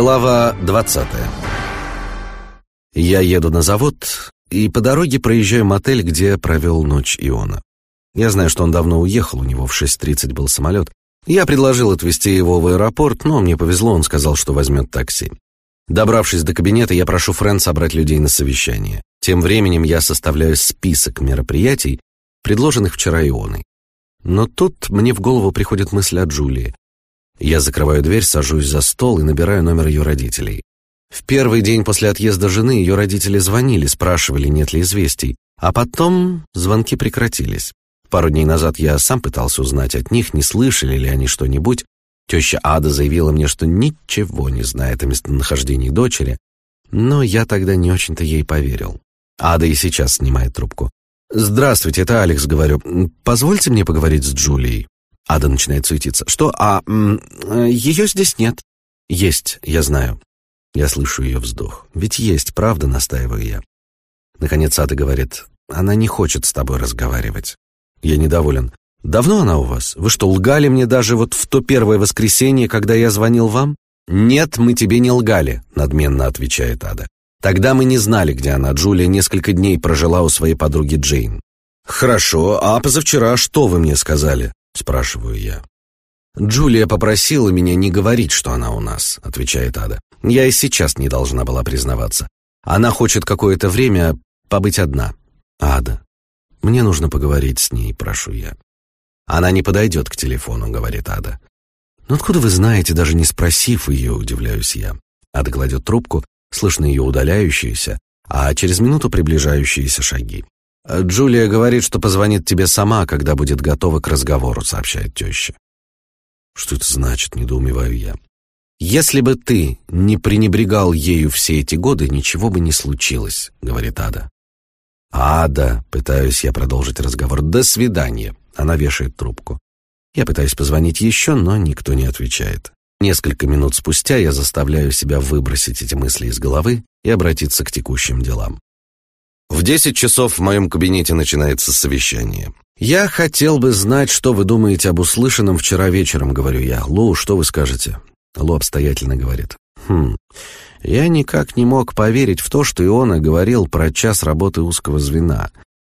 Глава 20 Я еду на завод и по дороге проезжаю мотель, где провел ночь Иона. Я знаю, что он давно уехал, у него в 6.30 был самолет. Я предложил отвезти его в аэропорт, но мне повезло, он сказал, что возьмет такси. Добравшись до кабинета, я прошу Френ собрать людей на совещание. Тем временем я составляю список мероприятий, предложенных вчера Ионой. Но тут мне в голову приходит мысль о Джулии. Я закрываю дверь, сажусь за стол и набираю номер ее родителей. В первый день после отъезда жены ее родители звонили, спрашивали, нет ли известий, а потом звонки прекратились. Пару дней назад я сам пытался узнать от них, не слышали ли они что-нибудь. Теща Ада заявила мне, что ничего не знает о местонахождении дочери, но я тогда не очень-то ей поверил. Ада и сейчас снимает трубку. «Здравствуйте, это Алекс, говорю. Позвольте мне поговорить с Джулией». Ада начинает суетиться. «Что? А, ее здесь нет». «Есть, я знаю». Я слышу ее вздох. «Ведь есть, правда?» — настаиваю я. Наконец Ада говорит. «Она не хочет с тобой разговаривать». Я недоволен. «Давно она у вас? Вы что, лгали мне даже вот в то первое воскресенье, когда я звонил вам?» «Нет, мы тебе не лгали», — надменно отвечает Ада. «Тогда мы не знали, где она. Джулия несколько дней прожила у своей подруги Джейн». «Хорошо, а позавчера что вы мне сказали?» — спрашиваю я. «Джулия попросила меня не говорить, что она у нас», — отвечает Ада. «Я и сейчас не должна была признаваться. Она хочет какое-то время побыть одна». «Ада, мне нужно поговорить с ней, прошу я». «Она не подойдет к телефону», — говорит Ада. «Но откуда вы знаете, даже не спросив ее?» — удивляюсь я. Ада кладет трубку, слышно ее удаляющиеся, а через минуту приближающиеся шаги. «Джулия говорит, что позвонит тебе сама, когда будет готова к разговору», — сообщает теща. «Что это значит?» — недоумеваю я. «Если бы ты не пренебрегал ею все эти годы, ничего бы не случилось», — говорит Ада. «Ада», — пытаюсь я продолжить разговор, — «до свидания». Она вешает трубку. Я пытаюсь позвонить еще, но никто не отвечает. Несколько минут спустя я заставляю себя выбросить эти мысли из головы и обратиться к текущим делам. В десять часов в моем кабинете начинается совещание. «Я хотел бы знать, что вы думаете об услышанном вчера вечером», — говорю я. «Лу, что вы скажете?» Лу обстоятельно говорит. «Хм, я никак не мог поверить в то, что Иона говорил про час работы узкого звена.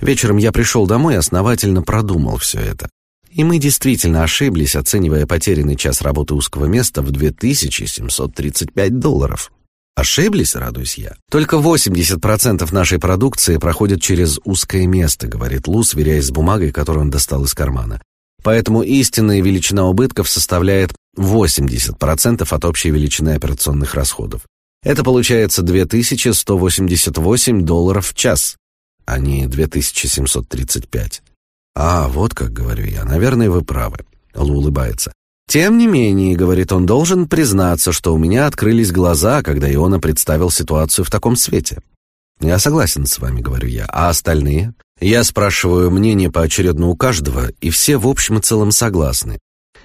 Вечером я пришел домой и основательно продумал все это. И мы действительно ошиблись, оценивая потерянный час работы узкого места в 2735 долларов. Ошиблись, радуюсь я. Только 80% нашей продукции проходит через узкое место, говорит Лу, сверяясь с бумагой, которую он достал из кармана. Поэтому истинная величина убытков составляет 80% от общей величины операционных расходов. Это получается 2188 долларов в час, а не 2735. А, вот как говорю я. Наверное, вы правы. Лу улыбается. Тем не менее, говорит он, должен признаться, что у меня открылись глаза, когда Иона представил ситуацию в таком свете. Я согласен с вами, говорю я. А остальные? Я спрашиваю мнение поочередно у каждого, и все в общем и целом согласны.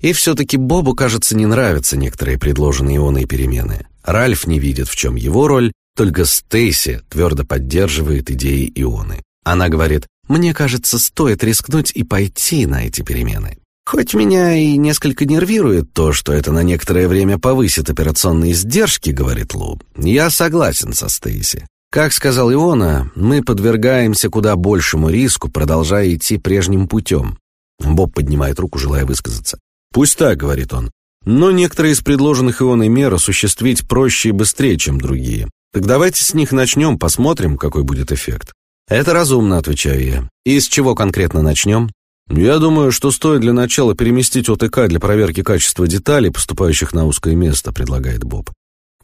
И все-таки Бобу, кажется, не нравятся некоторые предложенные Ионой перемены. Ральф не видит, в чем его роль, только Стейси твердо поддерживает идеи Ионы. Она говорит, «Мне кажется, стоит рискнуть и пойти на эти перемены». Хоть меня и несколько нервирует то, что это на некоторое время повысит операционные издержки, говорит Лу, я согласен со Стейси. Как сказал Иона, мы подвергаемся куда большему риску, продолжая идти прежним путем. Боб поднимает руку, желая высказаться. «Пусть так», — говорит он. «Но некоторые из предложенных Ионой мер осуществить проще и быстрее, чем другие. Так давайте с них начнем, посмотрим, какой будет эффект». «Это разумно», — отвечаю я. «И с чего конкретно начнем?» Я думаю, что стоит для начала переместить ОТК для проверки качества деталей, поступающих на узкое место, предлагает Боб.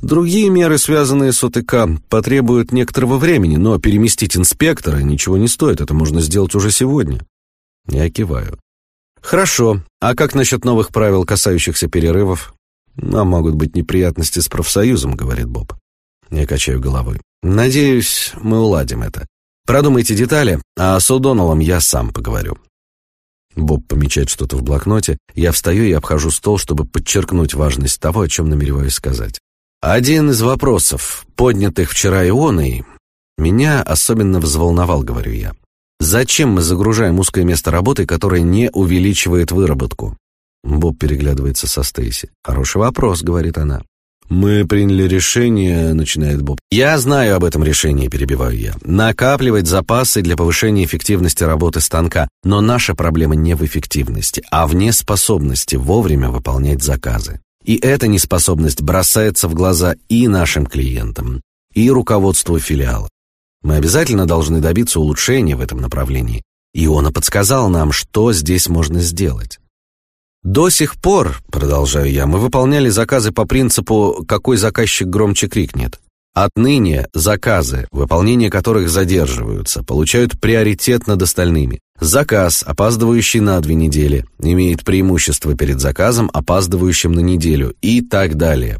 Другие меры, связанные с ОТК, потребуют некоторого времени, но переместить инспектора ничего не стоит, это можно сделать уже сегодня. Я киваю. Хорошо, а как насчет новых правил, касающихся перерывов? Нам могут быть неприятности с профсоюзом, говорит Боб. Я качаю головой. Надеюсь, мы уладим это. Продумайте детали, а с О'Доннеллом я сам поговорю. Боб помечает что-то в блокноте. Я встаю и обхожу стол, чтобы подчеркнуть важность того, о чем намереваюсь сказать. Один из вопросов, поднятых вчера Ионой, меня особенно взволновал, говорю я. Зачем мы загружаем узкое место работы, которое не увеличивает выработку? Боб переглядывается со Стейси. Хороший вопрос, говорит она. «Мы приняли решение», — начинает Боб. «Я знаю об этом решении», — перебиваю я. «Накапливать запасы для повышения эффективности работы станка. Но наша проблема не в эффективности, а в неспособности вовремя выполнять заказы. И эта неспособность бросается в глаза и нашим клиентам, и руководству филиала. Мы обязательно должны добиться улучшения в этом направлении. Иона подсказал нам, что здесь можно сделать. До сих пор, продолжаю я, мы выполняли заказы по принципу «какой заказчик громче крикнет». Отныне заказы, выполнение которых задерживаются, получают приоритет над остальными. Заказ, опаздывающий на две недели, имеет преимущество перед заказом, опаздывающим на неделю и так далее.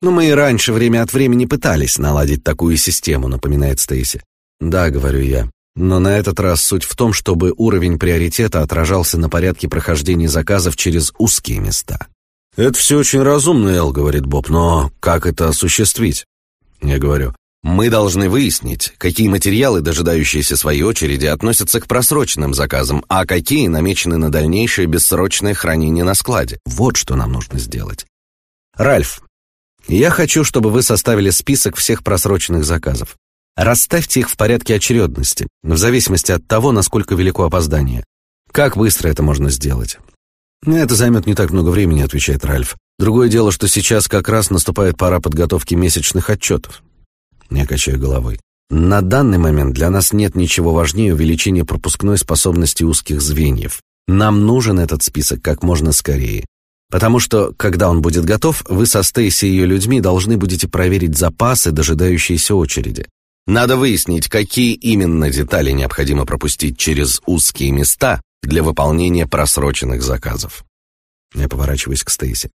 Но мы и раньше время от времени пытались наладить такую систему, напоминает Стейси. Да, говорю я. Но на этот раз суть в том, чтобы уровень приоритета отражался на порядке прохождения заказов через узкие места. «Это все очень разумно, Эл», — говорит Боб, — «но как это осуществить?» Я говорю, «Мы должны выяснить, какие материалы, дожидающиеся своей очереди, относятся к просроченным заказам, а какие намечены на дальнейшее бессрочное хранение на складе. Вот что нам нужно сделать. Ральф, я хочу, чтобы вы составили список всех просроченных заказов. Расставьте их в порядке очередности, в зависимости от того, насколько велико опоздание. Как быстро это можно сделать? Это займет не так много времени, отвечает Ральф. Другое дело, что сейчас как раз наступает пора подготовки месячных отчетов. Я качаю головой. На данный момент для нас нет ничего важнее увеличения пропускной способности узких звеньев. Нам нужен этот список как можно скорее. Потому что, когда он будет готов, вы со Стейси и ее людьми должны будете проверить запасы, дожидающиеся очереди. Надо выяснить, какие именно детали необходимо пропустить через узкие места для выполнения просроченных заказов. Я поворачиваюсь к Стейси.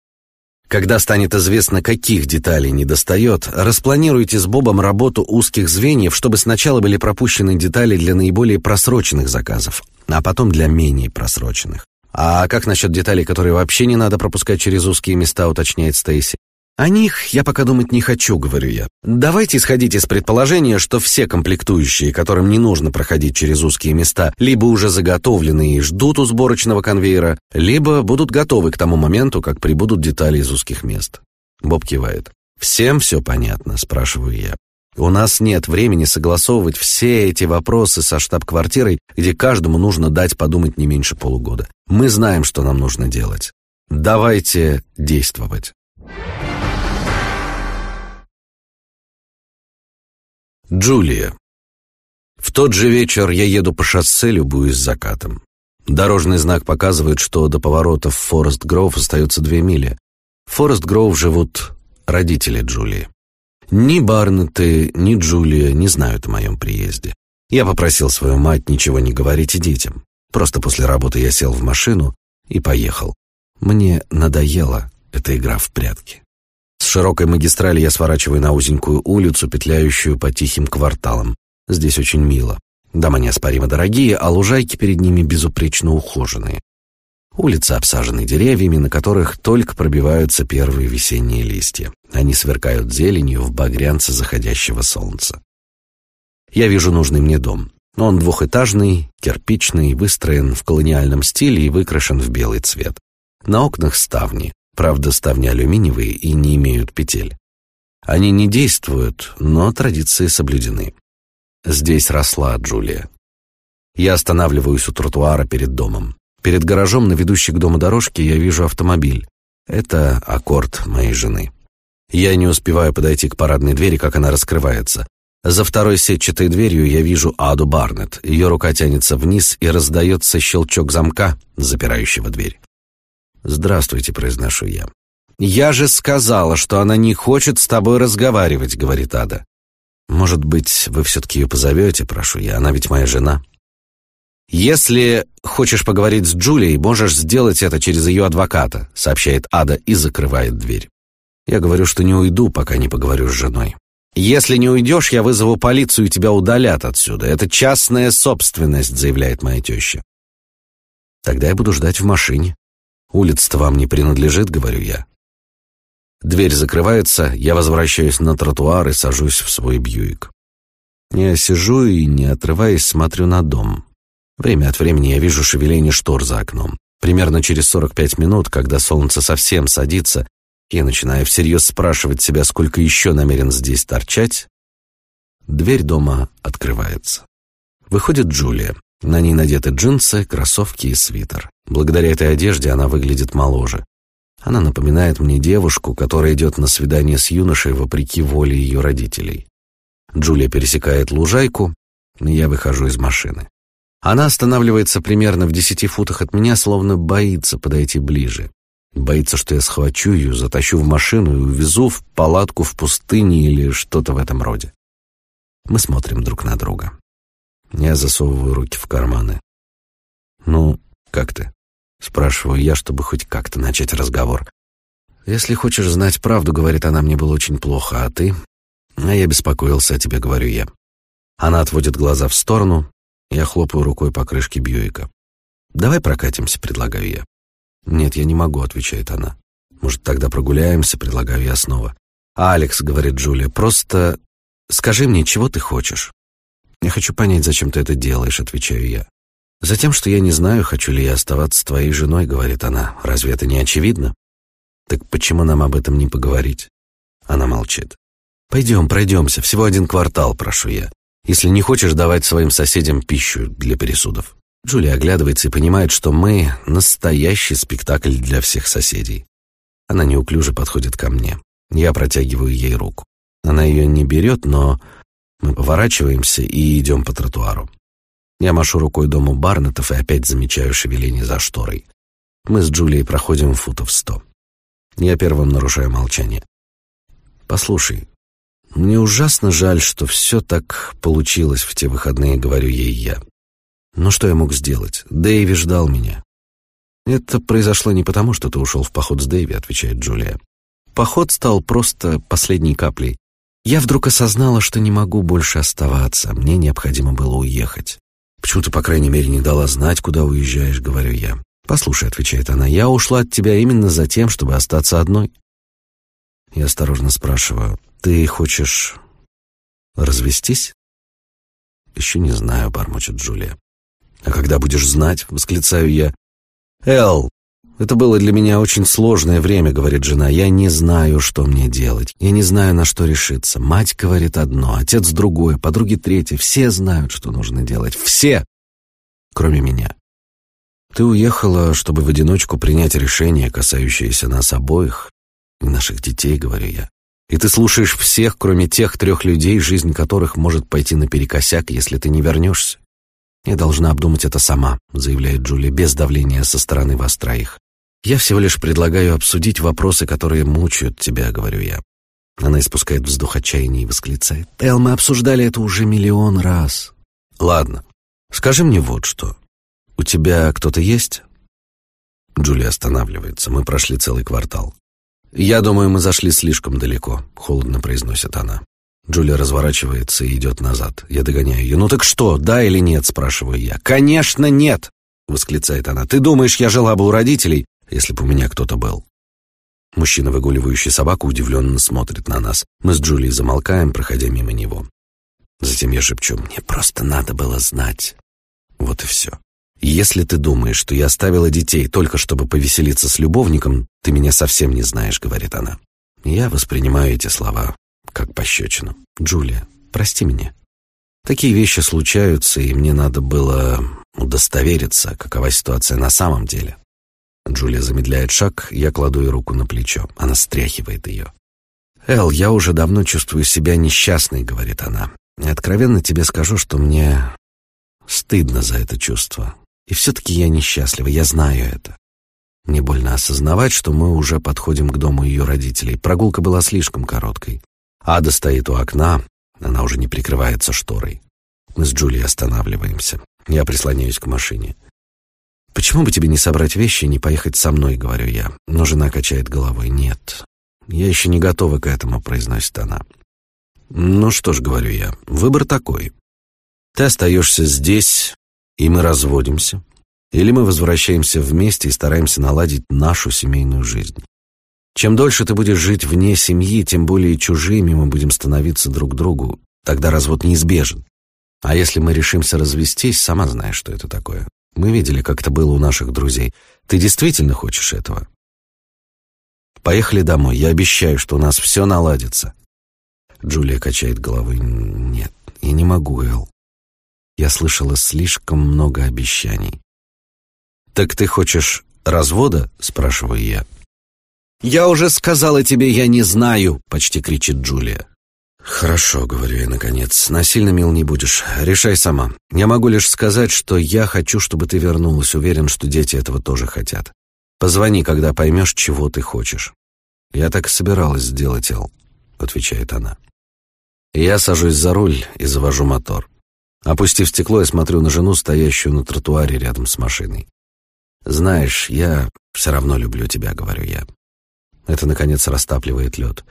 Когда станет известно, каких деталей недостает, распланируйте с Бобом работу узких звеньев, чтобы сначала были пропущены детали для наиболее просроченных заказов, а потом для менее просроченных. А как насчет деталей, которые вообще не надо пропускать через узкие места, уточняет Стейси. О них я пока думать не хочу, говорю я. Давайте исходить из предположения, что все комплектующие, которым не нужно проходить через узкие места, либо уже заготовлены и ждут у сборочного конвейера, либо будут готовы к тому моменту, как прибудут детали из узких мест. Боб кивает. Всем все понятно, спрашиваю я. У нас нет времени согласовывать все эти вопросы со штаб-квартирой, где каждому нужно дать подумать не меньше полугода. Мы знаем, что нам нужно делать. Давайте действовать. Джулия. В тот же вечер я еду по шоссе, любуюсь закатом. Дорожный знак показывает, что до поворота в Форест Гроув остается две мили. В Форест Гроув живут родители Джулии. Ни Барнетты, ни Джулия не знают о моем приезде. Я попросил свою мать ничего не говорить и детям. Просто после работы я сел в машину и поехал. Мне надоела эта игра в прятки. С широкой магистрали я сворачиваю на узенькую улицу, петляющую по тихим кварталам. Здесь очень мило. Дома неоспоримо дорогие, а лужайки перед ними безупречно ухоженные. Улицы обсажены деревьями, на которых только пробиваются первые весенние листья. Они сверкают зеленью в багрянце заходящего солнца. Я вижу нужный мне дом. Он двухэтажный, кирпичный, выстроен в колониальном стиле и выкрашен в белый цвет. На окнах ставни, Правда, ставни алюминиевые и не имеют петель. Они не действуют, но традиции соблюдены. Здесь росла Джулия. Я останавливаюсь у тротуара перед домом. Перед гаражом на ведущей к дому дорожке я вижу автомобиль. Это аккорд моей жены. Я не успеваю подойти к парадной двери, как она раскрывается. За второй сетчатой дверью я вижу Аду Барнетт. Ее рука тянется вниз и раздается щелчок замка, запирающего дверь. «Здравствуйте», — произношу я. «Я же сказала, что она не хочет с тобой разговаривать», — говорит Ада. «Может быть, вы все-таки ее позовете, прошу я, она ведь моя жена». «Если хочешь поговорить с Джулией, можешь сделать это через ее адвоката», — сообщает Ада и закрывает дверь. Я говорю, что не уйду, пока не поговорю с женой. «Если не уйдешь, я вызову полицию, и тебя удалят отсюда. Это частная собственность», — заявляет моя теща. «Тогда я буду ждать в машине», Улица-то вам не принадлежит, говорю я. Дверь закрывается, я возвращаюсь на тротуар и сажусь в свой Бьюик. Я сижу и, не отрываясь, смотрю на дом. Время от времени я вижу шевеление штор за окном. Примерно через 45 минут, когда солнце совсем садится, Я начинаю всерьез спрашивать себя, сколько еще намерен здесь торчать. Дверь дома открывается. Выходит Джулия. На ней надеты джинсы, кроссовки и свитер. Благодаря этой одежде она выглядит моложе. Она напоминает мне девушку, которая идет на свидание с юношей вопреки воле ее родителей. Джулия пересекает лужайку, и я выхожу из машины. Она останавливается примерно в десяти футах от меня, словно боится подойти ближе. Боится, что я схвачу ее, затащу в машину и увезу в палатку в пустыне или что-то в этом роде. Мы смотрим друг на друга. Я засовываю руки в карманы. «Ну, как ты?» — спрашиваю я, чтобы хоть как-то начать разговор. «Если хочешь знать правду, — говорит она, — мне было очень плохо, а ты?» «А я беспокоился о тебе, — говорю я». Она отводит глаза в сторону, я хлопаю рукой по крышке Бьюика. «Давай прокатимся», — предлагаю я. «Нет, я не могу», — отвечает она. «Может, тогда прогуляемся?» — предлагаю я снова. «Алекс», — говорит Джулия, — «просто скажи мне, чего ты хочешь?» «Я хочу понять, зачем ты это делаешь», — отвечаю я. «Затем, что я не знаю, хочу ли я оставаться твоей женой», — говорит она. «Разве это не очевидно?» «Так почему нам об этом не поговорить?» Она молчит. «Пойдем, пройдемся, всего один квартал, прошу я. Если не хочешь давать своим соседям пищу для пересудов». Джулия оглядывается и понимает, что мы — настоящий спектакль для всех соседей. Она неуклюже подходит ко мне. Я протягиваю ей руку. Она ее не берет, но мы поворачиваемся и идем по тротуару. Я машу рукой дому Барнетов и опять замечаю шевеление за шторой. Мы с Джулией проходим футов сто. Я первым нарушаю молчание. «Послушай, мне ужасно жаль, что все так получилось в те выходные», — говорю ей я. Но что я мог сделать? Дэйви ждал меня. Это произошло не потому, что ты ушел в поход с Дэйви, отвечает Джулия. Поход стал просто последней каплей. Я вдруг осознала, что не могу больше оставаться. Мне необходимо было уехать. Почему ты, по крайней мере, не дала знать, куда уезжаешь, говорю я. Послушай, отвечает она, я ушла от тебя именно за тем, чтобы остаться одной. Я осторожно спрашиваю, ты хочешь развестись? Еще не знаю, бормочет Джулия. «А когда будешь знать?» — восклицаю я. «Эл, это было для меня очень сложное время», — говорит жена. «Я не знаю, что мне делать. Я не знаю, на что решиться. Мать говорит одно, отец другое, подруги третье. Все знают, что нужно делать. Все! Кроме меня. Ты уехала, чтобы в одиночку принять решение, касающееся нас обоих и наших детей, говорю я. И ты слушаешь всех, кроме тех трех людей, жизнь которых может пойти наперекосяк, если ты не вернешься. «Я должна обдумать это сама», — заявляет Джулия, без давления со стороны вас троих. «Я всего лишь предлагаю обсудить вопросы, которые мучают тебя», — говорю я. Она испускает вздох отчаяния и восклицает. «Эл, мы обсуждали это уже миллион раз». «Ладно, скажи мне вот что. У тебя кто-то есть?» Джулия останавливается. Мы прошли целый квартал. «Я думаю, мы зашли слишком далеко», — холодно произносит она. Джулия разворачивается и идет назад. Я догоняю ее. «Ну так что, да или нет?» – спрашиваю я. «Конечно нет!» – восклицает она. «Ты думаешь, я жила бы у родителей, если бы у меня кто-то был?» Мужчина, выгуливающий собаку, удивленно смотрит на нас. Мы с Джулией замолкаем, проходя мимо него. Затем я шепчу, мне просто надо было знать. Вот и все. Если ты думаешь, что я оставила детей только чтобы повеселиться с любовником, ты меня совсем не знаешь, говорит она. Я воспринимаю эти слова как пощечину. «Джулия, прости меня. Такие вещи случаются, и мне надо было удостовериться, какова ситуация на самом деле». Джулия замедляет шаг, я кладу ей руку на плечо. Она стряхивает ее. «Эл, я уже давно чувствую себя несчастной», — говорит она. «И откровенно тебе скажу, что мне стыдно за это чувство. И все-таки я несчастлива, я знаю это. Мне больно осознавать, что мы уже подходим к дому ее родителей. Прогулка была слишком короткой. Ада стоит у окна, она уже не прикрывается шторой. Мы с Джулией останавливаемся. Я прислоняюсь к машине. «Почему бы тебе не собрать вещи и не поехать со мной?» — говорю я. Но жена качает головой. «Нет, я еще не готова к этому», — произносит она. «Ну что ж», — говорю я, — «выбор такой. Ты остаешься здесь, и мы разводимся. Или мы возвращаемся вместе и стараемся наладить нашу семейную жизнь. Чем дольше ты будешь жить вне семьи, тем более чужими мы будем становиться друг другу. Тогда развод неизбежен. А если мы решимся развестись, сама знаешь, что это такое. Мы видели, как это было у наших друзей. Ты действительно хочешь этого? Поехали домой. Я обещаю, что у нас все наладится. Джулия качает головой. Нет, я не могу, Эл. Я слышала слишком много обещаний. Так ты хочешь развода? спрашиваю я. Я уже сказала тебе, я не знаю, почти кричит Джулия. «Хорошо», — говорю я наконец, — «насильно мил не будешь. Решай сама. Я могу лишь сказать, что я хочу, чтобы ты вернулась. Уверен, что дети этого тоже хотят. Позвони, когда поймешь, чего ты хочешь». «Я так и собиралась сделать, Эл», — отвечает она. Я сажусь за руль и завожу мотор. Опустив стекло, я смотрю на жену, стоящую на тротуаре рядом с машиной. «Знаешь, я все равно люблю тебя», — говорю я. Это, наконец, растапливает лед.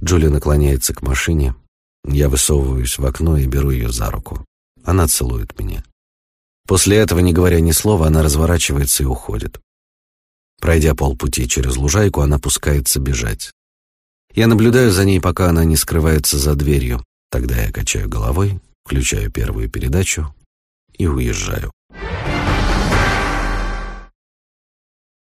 Джулия наклоняется к машине, я высовываюсь в окно и беру ее за руку. Она целует меня. После этого, не говоря ни слова, она разворачивается и уходит. Пройдя полпути через лужайку, она пускается бежать. Я наблюдаю за ней, пока она не скрывается за дверью. Тогда я качаю головой, включаю первую передачу и уезжаю.